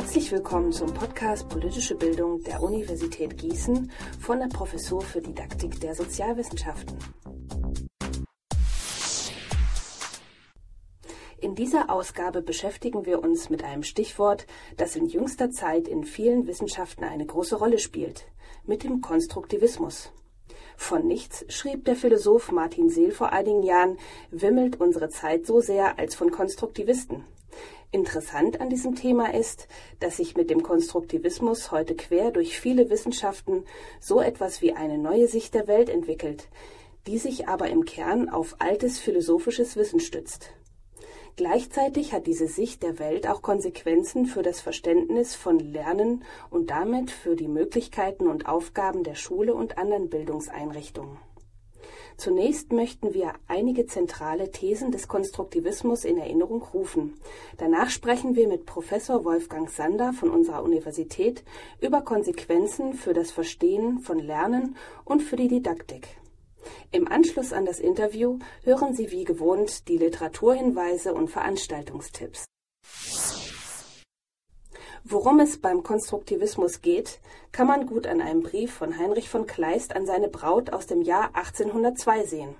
Herzlich willkommen zum Podcast Politische Bildung der Universität Gießen von der Professur für Didaktik der Sozialwissenschaften. In dieser Ausgabe beschäftigen wir uns mit einem Stichwort, das in jüngster Zeit in vielen Wissenschaften eine große Rolle spielt, mit dem Konstruktivismus. Von nichts, schrieb der Philosoph Martin Seel vor einigen Jahren, wimmelt unsere Zeit so sehr als von Konstruktivisten. Interessant an diesem Thema ist, dass sich mit dem Konstruktivismus heute quer durch viele Wissenschaften so etwas wie eine neue Sicht der Welt entwickelt, die sich aber im Kern auf altes philosophisches Wissen stützt. Gleichzeitig hat diese Sicht der Welt auch Konsequenzen für das Verständnis von Lernen und damit für die Möglichkeiten und Aufgaben der Schule und anderen Bildungseinrichtungen. Zunächst möchten wir einige zentrale Thesen des Konstruktivismus in Erinnerung rufen. Danach sprechen wir mit Professor Wolfgang Sander von unserer Universität über Konsequenzen für das Verstehen von Lernen und für die Didaktik. Im Anschluss an das Interview hören Sie wie gewohnt die Literaturhinweise und Veranstaltungstipps. Worum es beim Konstruktivismus geht, kann man gut an einem Brief von Heinrich von Kleist an seine Braut aus dem Jahr 1802 sehen.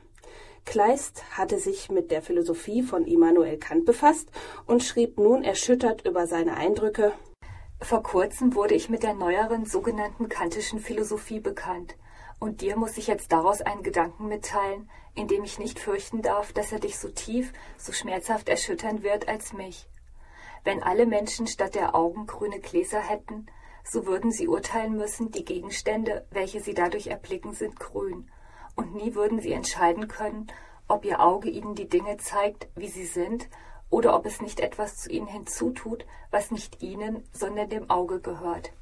Kleist hatte sich mit der Philosophie von Immanuel Kant befasst und schrieb nun erschüttert über seine Eindrücke Vor kurzem wurde ich mit der neueren sogenannten kantischen Philosophie bekannt, und dir muss ich jetzt daraus einen Gedanken mitteilen, in dem ich nicht fürchten darf, dass er dich so tief, so schmerzhaft erschüttern wird als mich. Wenn alle Menschen statt der Augen grüne Gläser hätten, so würden sie urteilen müssen, die Gegenstände, welche sie dadurch erblicken, sind grün, und nie würden sie entscheiden können, ob ihr Auge ihnen die Dinge zeigt, wie sie sind, oder ob es nicht etwas zu ihnen hinzutut, was nicht ihnen, sondern dem Auge gehört.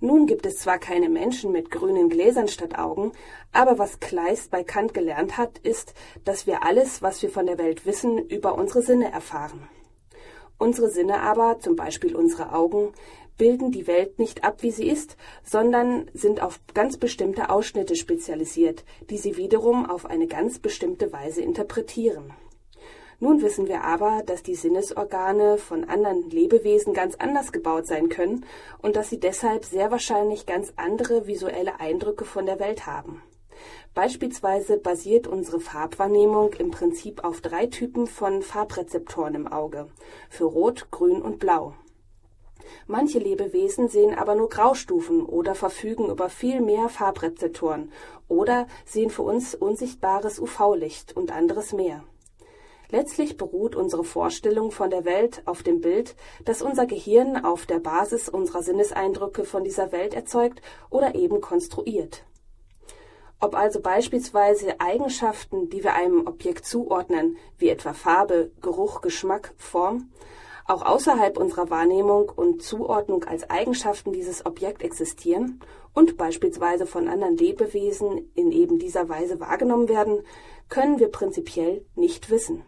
Nun gibt es zwar keine Menschen mit grünen Gläsern statt Augen, aber was Kleist bei Kant gelernt hat, ist, dass wir alles, was wir von der Welt wissen, über unsere Sinne erfahren. Unsere Sinne aber, zum Beispiel unsere Augen, bilden die Welt nicht ab, wie sie ist, sondern sind auf ganz bestimmte Ausschnitte spezialisiert, die sie wiederum auf eine ganz bestimmte Weise interpretieren. Nun wissen wir aber, dass die Sinnesorgane von anderen Lebewesen ganz anders gebaut sein können und dass sie deshalb sehr wahrscheinlich ganz andere visuelle Eindrücke von der Welt haben. Beispielsweise basiert unsere Farbwahrnehmung im Prinzip auf drei Typen von Farbrezeptoren im Auge, für Rot, Grün und Blau. Manche Lebewesen sehen aber nur Graustufen oder verfügen über viel mehr Farbrezeptoren oder sehen für uns unsichtbares UV-Licht und anderes mehr. Letztlich beruht unsere Vorstellung von der Welt auf dem Bild, das unser Gehirn auf der Basis unserer Sinneseindrücke von dieser Welt erzeugt oder eben konstruiert. Ob also beispielsweise Eigenschaften, die wir einem Objekt zuordnen, wie etwa Farbe, Geruch, Geschmack, Form, auch außerhalb unserer Wahrnehmung und Zuordnung als Eigenschaften dieses Objekt existieren und beispielsweise von anderen Lebewesen in eben dieser Weise wahrgenommen werden, können wir prinzipiell nicht wissen.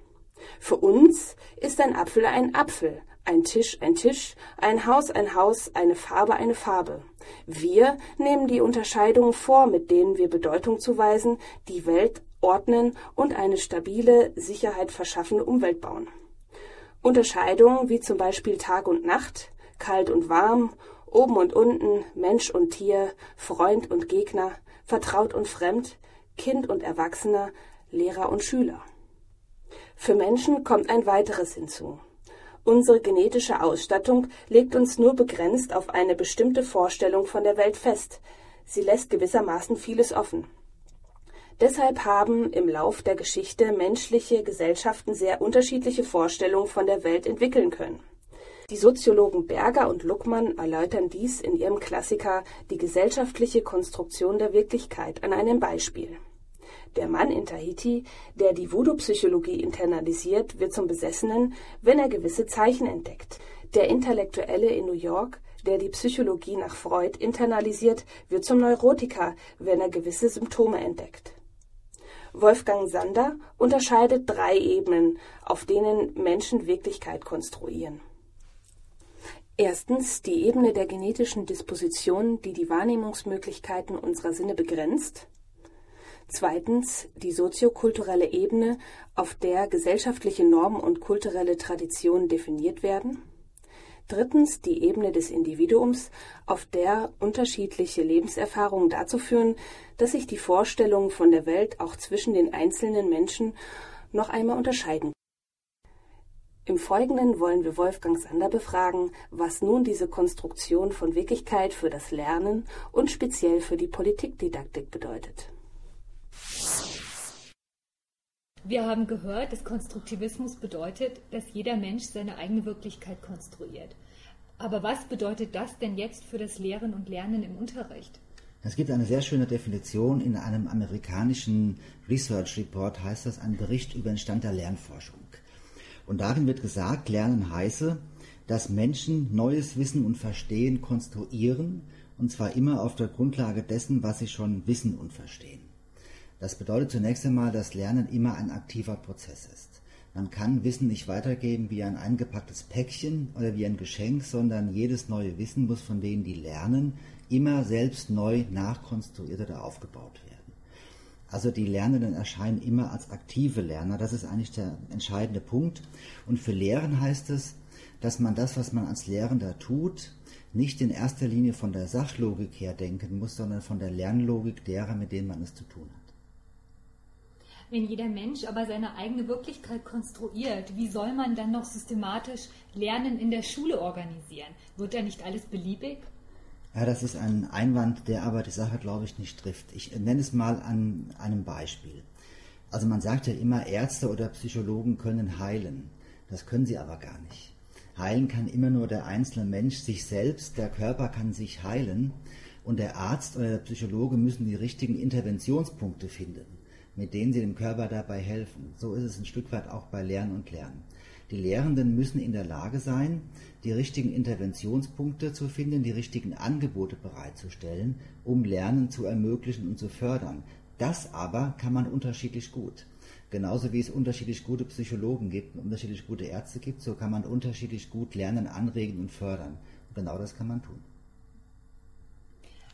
Für uns ist ein Apfel ein Apfel, ein Tisch ein Tisch, ein Haus ein Haus, eine Farbe eine Farbe. Wir nehmen die Unterscheidungen vor, mit denen wir Bedeutung zuweisen, die Welt ordnen und eine stabile, Sicherheit verschaffende Umwelt bauen. Unterscheidungen wie zum Beispiel Tag und Nacht, kalt und warm, oben und unten, Mensch und Tier, Freund und Gegner, vertraut und fremd, Kind und Erwachsener, Lehrer und Schüler. Für Menschen kommt ein weiteres hinzu. Unsere genetische Ausstattung legt uns nur begrenzt auf eine bestimmte Vorstellung von der Welt fest. Sie lässt gewissermaßen vieles offen. Deshalb haben im Lauf der Geschichte menschliche Gesellschaften sehr unterschiedliche Vorstellungen von der Welt entwickeln können. Die Soziologen Berger und Luckmann erläutern dies in ihrem Klassiker Die gesellschaftliche Konstruktion der Wirklichkeit an einem Beispiel. Der Mann in Tahiti, der die Voodoo-Psychologie internalisiert, wird zum Besessenen, wenn er gewisse Zeichen entdeckt. Der Intellektuelle in New York, der die Psychologie nach Freud internalisiert, wird zum Neurotiker, wenn er gewisse Symptome entdeckt. Wolfgang Sander unterscheidet drei Ebenen, auf denen Menschen Wirklichkeit konstruieren. Erstens die Ebene der genetischen Disposition, die die Wahrnehmungsmöglichkeiten unserer Sinne begrenzt. Zweitens die soziokulturelle Ebene, auf der gesellschaftliche Normen und kulturelle Traditionen definiert werden. Drittens die Ebene des Individuums, auf der unterschiedliche Lebenserfahrungen dazu führen, dass sich die Vorstellungen von der Welt auch zwischen den einzelnen Menschen noch einmal unterscheiden. Im Folgenden wollen wir Wolfgang Sander befragen, was nun diese Konstruktion von Wirklichkeit für das Lernen und speziell für die Politikdidaktik bedeutet. Wir haben gehört, dass Konstruktivismus bedeutet, dass jeder Mensch seine eigene Wirklichkeit konstruiert. Aber was bedeutet das denn jetzt für das Lehren und Lernen im Unterricht? Es gibt eine sehr schöne Definition in einem amerikanischen Research Report, heißt das ein Bericht über den Stand der Lernforschung. Und darin wird gesagt, Lernen heiße, dass Menschen neues Wissen und Verstehen konstruieren, und zwar immer auf der Grundlage dessen, was sie schon wissen und verstehen. Das bedeutet zunächst einmal, dass Lernen immer ein aktiver Prozess ist. Man kann Wissen nicht weitergeben wie ein eingepacktes Päckchen oder wie ein Geschenk, sondern jedes neue Wissen muss von denen, die lernen, immer selbst neu nachkonstruiert oder aufgebaut werden. Also die Lernenden erscheinen immer als aktive Lerner. Das ist eigentlich der entscheidende Punkt. Und für Lehren heißt es, dass man das, was man als Lehrender tut, nicht in erster Linie von der Sachlogik her denken muss, sondern von der Lernlogik derer, mit denen man es zu tun hat. Wenn jeder Mensch aber seine eigene Wirklichkeit konstruiert, wie soll man dann noch systematisch Lernen in der Schule organisieren? Wird da nicht alles beliebig? Ja, das ist ein Einwand, der aber die Sache, glaube ich, nicht trifft. Ich nenne es mal an einem Beispiel. Also man sagt ja immer, Ärzte oder Psychologen können heilen. Das können sie aber gar nicht. Heilen kann immer nur der einzelne Mensch sich selbst, der Körper kann sich heilen und der Arzt oder der Psychologe müssen die richtigen Interventionspunkte finden mit denen sie dem Körper dabei helfen. So ist es ein Stück weit auch bei Lernen und Lernen. Die Lehrenden müssen in der Lage sein, die richtigen Interventionspunkte zu finden, die richtigen Angebote bereitzustellen, um Lernen zu ermöglichen und zu fördern. Das aber kann man unterschiedlich gut. Genauso wie es unterschiedlich gute Psychologen gibt und unterschiedlich gute Ärzte gibt, so kann man unterschiedlich gut Lernen anregen und fördern. Und genau das kann man tun.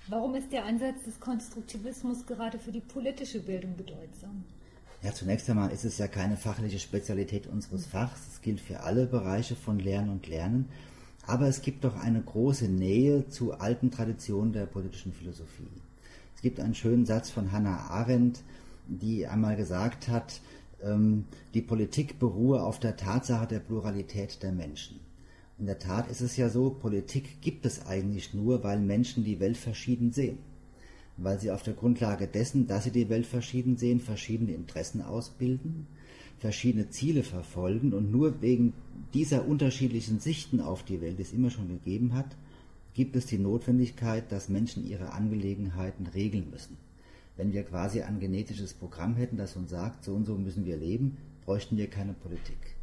Warum ist der Ansatz des Konstruktivismus gerade für die politische Bildung bedeutsam? Ja, zunächst einmal ist es ja keine fachliche Spezialität unseres Fachs. Es gilt für alle Bereiche von Lernen und Lernen. Aber es gibt doch eine große Nähe zu alten Traditionen der politischen Philosophie. Es gibt einen schönen Satz von Hannah Arendt, die einmal gesagt hat, ähm, die Politik beruhe auf der Tatsache der Pluralität der Menschen. In der Tat ist es ja so, Politik gibt es eigentlich nur, weil Menschen die Welt verschieden sehen. Weil sie auf der Grundlage dessen, dass sie die Welt verschieden sehen, verschiedene Interessen ausbilden, verschiedene Ziele verfolgen und nur wegen dieser unterschiedlichen Sichten auf die Welt, die es immer schon gegeben hat, gibt es die Notwendigkeit, dass Menschen ihre Angelegenheiten regeln müssen. Wenn wir quasi ein genetisches Programm hätten, das uns sagt, so und so müssen wir leben, bräuchten wir keine Politik.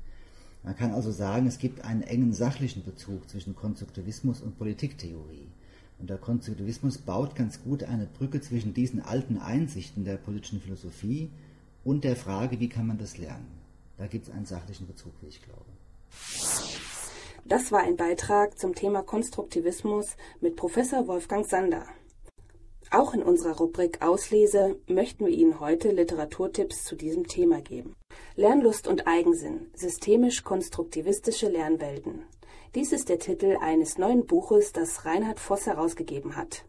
Man kann also sagen, es gibt einen engen sachlichen Bezug zwischen Konstruktivismus und Politiktheorie. Und der Konstruktivismus baut ganz gut eine Brücke zwischen diesen alten Einsichten der politischen Philosophie und der Frage, wie kann man das lernen. Da gibt es einen sachlichen Bezug, wie ich glaube. Das war ein Beitrag zum Thema Konstruktivismus mit Professor Wolfgang Sander. Auch in unserer Rubrik Auslese möchten wir Ihnen heute Literaturtipps zu diesem Thema geben. Lernlust und Eigensinn, systemisch-konstruktivistische Lernwelten. Dies ist der Titel eines neuen Buches, das Reinhard Voss herausgegeben hat.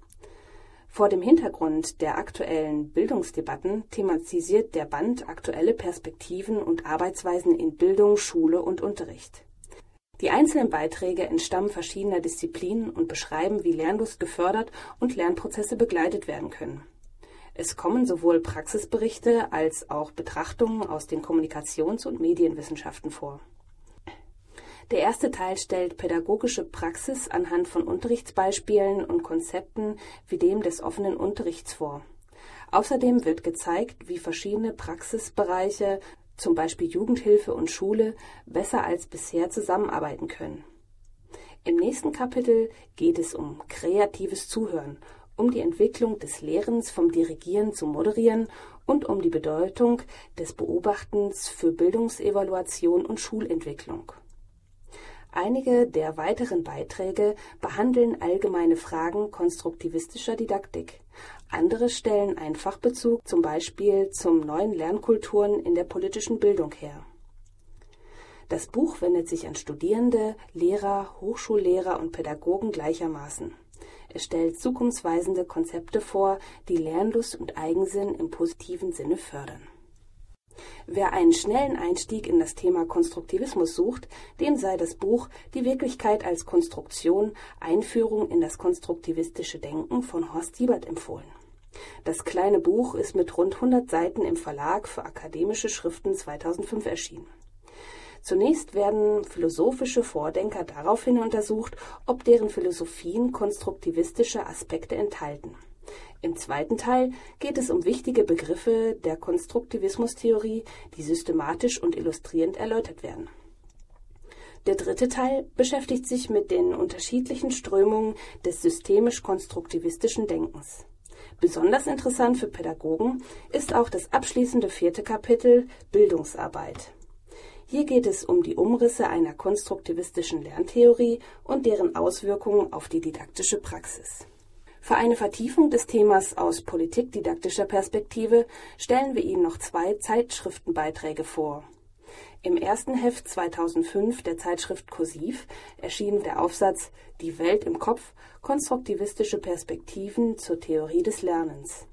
Vor dem Hintergrund der aktuellen Bildungsdebatten thematisiert der Band aktuelle Perspektiven und Arbeitsweisen in Bildung, Schule und Unterricht. Die einzelnen Beiträge entstammen verschiedener Disziplinen und beschreiben, wie Lernlust gefördert und Lernprozesse begleitet werden können. Es kommen sowohl Praxisberichte als auch Betrachtungen aus den Kommunikations- und Medienwissenschaften vor. Der erste Teil stellt pädagogische Praxis anhand von Unterrichtsbeispielen und Konzepten wie dem des offenen Unterrichts vor. Außerdem wird gezeigt, wie verschiedene Praxisbereiche zum Beispiel Jugendhilfe und Schule, besser als bisher zusammenarbeiten können. Im nächsten Kapitel geht es um kreatives Zuhören, um die Entwicklung des Lehrens vom Dirigieren zum Moderieren und um die Bedeutung des Beobachtens für Bildungsevaluation und Schulentwicklung. Einige der weiteren Beiträge behandeln allgemeine Fragen konstruktivistischer Didaktik. Andere stellen einen Fachbezug zum Beispiel zum neuen Lernkulturen in der politischen Bildung her. Das Buch wendet sich an Studierende, Lehrer, Hochschullehrer und Pädagogen gleichermaßen. Es stellt zukunftsweisende Konzepte vor, die Lernlust und Eigensinn im positiven Sinne fördern. Wer einen schnellen Einstieg in das Thema Konstruktivismus sucht, dem sei das Buch Die Wirklichkeit als Konstruktion Einführung in das konstruktivistische Denken von Horst Siebert empfohlen. Das kleine Buch ist mit rund 100 Seiten im Verlag für akademische Schriften 2005 erschienen. Zunächst werden philosophische Vordenker daraufhin untersucht, ob deren Philosophien konstruktivistische Aspekte enthalten. Im zweiten Teil geht es um wichtige Begriffe der Konstruktivismustheorie, die systematisch und illustrierend erläutert werden. Der dritte Teil beschäftigt sich mit den unterschiedlichen Strömungen des systemisch-konstruktivistischen Denkens. Besonders interessant für Pädagogen ist auch das abschließende vierte Kapitel Bildungsarbeit. Hier geht es um die Umrisse einer konstruktivistischen Lerntheorie und deren Auswirkungen auf die didaktische Praxis. Für eine Vertiefung des Themas aus politikdidaktischer Perspektive stellen wir Ihnen noch zwei Zeitschriftenbeiträge vor. Im ersten Heft 2005 der Zeitschrift Kursiv erschien der Aufsatz Die Welt im Kopf – konstruktivistische Perspektiven zur Theorie des Lernens.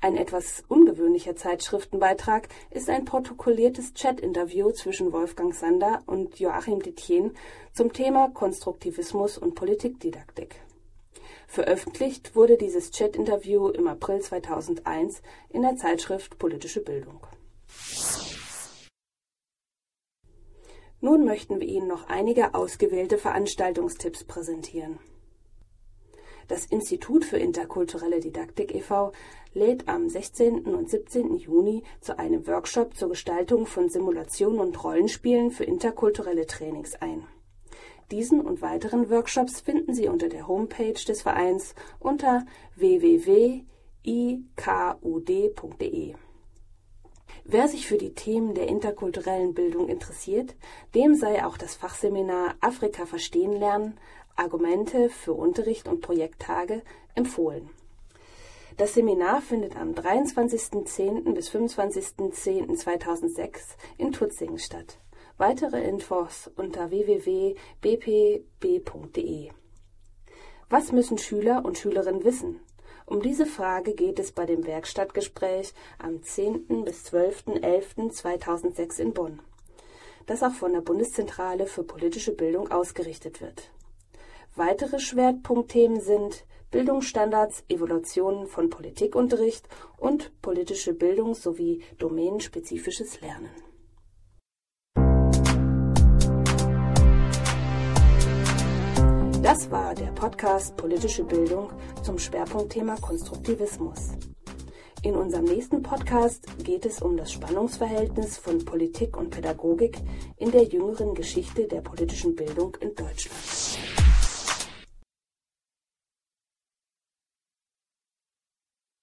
Ein etwas ungewöhnlicher Zeitschriftenbeitrag ist ein protokolliertes Chat-Interview zwischen Wolfgang Sander und Joachim Detjen zum Thema Konstruktivismus und Politikdidaktik. Veröffentlicht wurde dieses Chat-Interview im April 2001 in der Zeitschrift Politische Bildung. Nun möchten wir Ihnen noch einige ausgewählte Veranstaltungstipps präsentieren. Das Institut für interkulturelle Didaktik e.V. lädt am 16. und 17. Juni zu einem Workshop zur Gestaltung von Simulationen und Rollenspielen für interkulturelle Trainings ein. Diesen und weiteren Workshops finden Sie unter der Homepage des Vereins unter www.ikud.de. Wer sich für die Themen der interkulturellen Bildung interessiert, dem sei auch das Fachseminar Afrika verstehen lernen, Argumente für Unterricht und Projekttage empfohlen. Das Seminar findet am 23.10. bis 25.10.2006 in Tutzingen statt. Weitere Infos unter www.bpb.de. Was müssen Schüler und Schülerinnen wissen? Um diese Frage geht es bei dem Werkstattgespräch am 10. bis 12.11.2006 in Bonn, das auch von der Bundeszentrale für politische Bildung ausgerichtet wird. Weitere Schwerpunktthemen sind Bildungsstandards, Evolutionen von Politikunterricht und politische Bildung sowie domänenspezifisches Lernen. Das war der Podcast Politische Bildung zum Schwerpunktthema Konstruktivismus. In unserem nächsten Podcast geht es um das Spannungsverhältnis von Politik und Pädagogik in der jüngeren Geschichte der politischen Bildung in Deutschland.